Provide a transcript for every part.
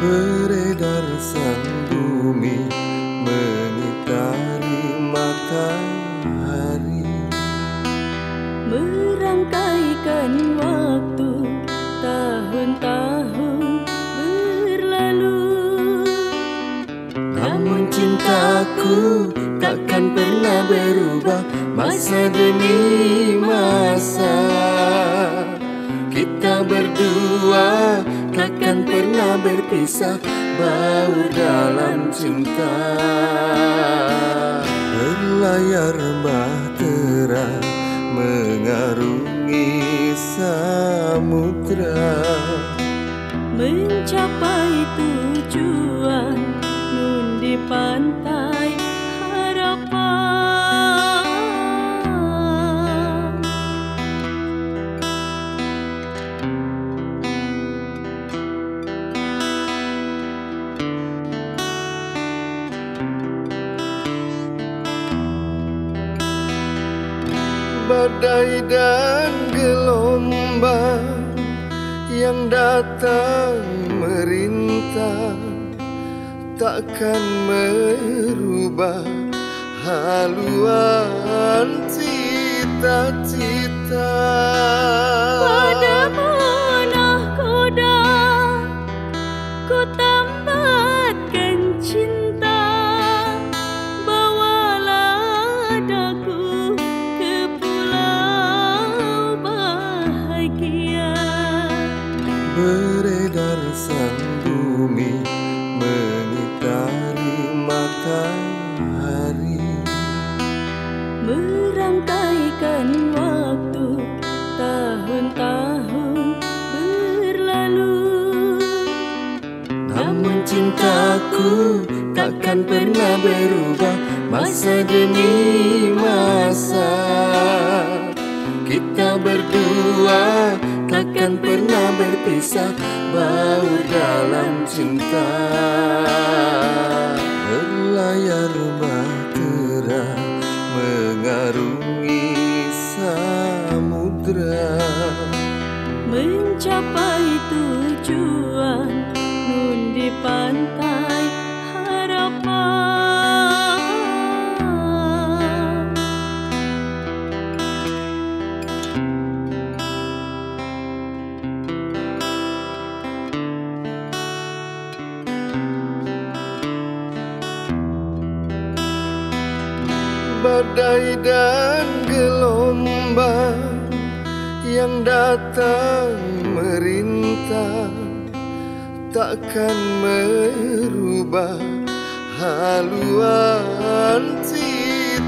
Beredar sang bumi mengitari matahari Merangkaikan waktu tahun-tahun berlalu. Namun cintaku takkan pernah berubah Masa demi masa. Kita berdua takkan pernah berpisah Baur dalam cinta. Berlayar bahtera mengarungi samudra. Mencapai tujuan Nun di pantai Badai dan gelombang yang datang merintah Takkan merubah haluan cita-cita bahagia Beredar sang bumi mengitari matahari. Merangkaikan waktu tahun-tahun berlalu. Namun cintaku takkan pernah berubah Masa demi berdua takkan pernah berpisah Baur dalam cinta. Berlayar bahtera mengarungi samudra. Mencapai tujuan Nun di pantai Badai dan gelombang yang datang merintah Takkan merubah haluan cita-cita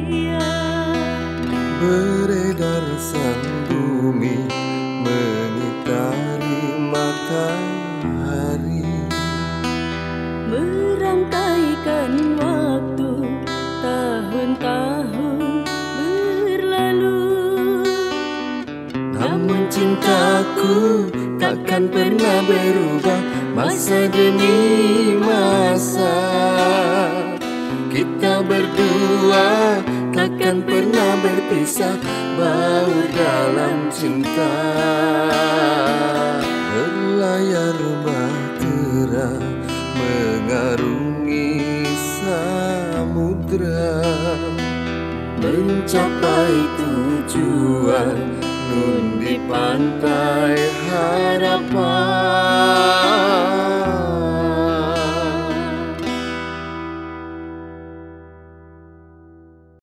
bahagia Beredar sang bumi mengitari matahari. Merangkaikan waktu tahun-tahun berlalu. Namun cintaku takkan pernah berubah Masa demi masa berdua takkan pernah berpisah Baur dalam cinta. Berlayar bahtera mengarungi samudra. Mencapai tujuan Nun di pantai harapan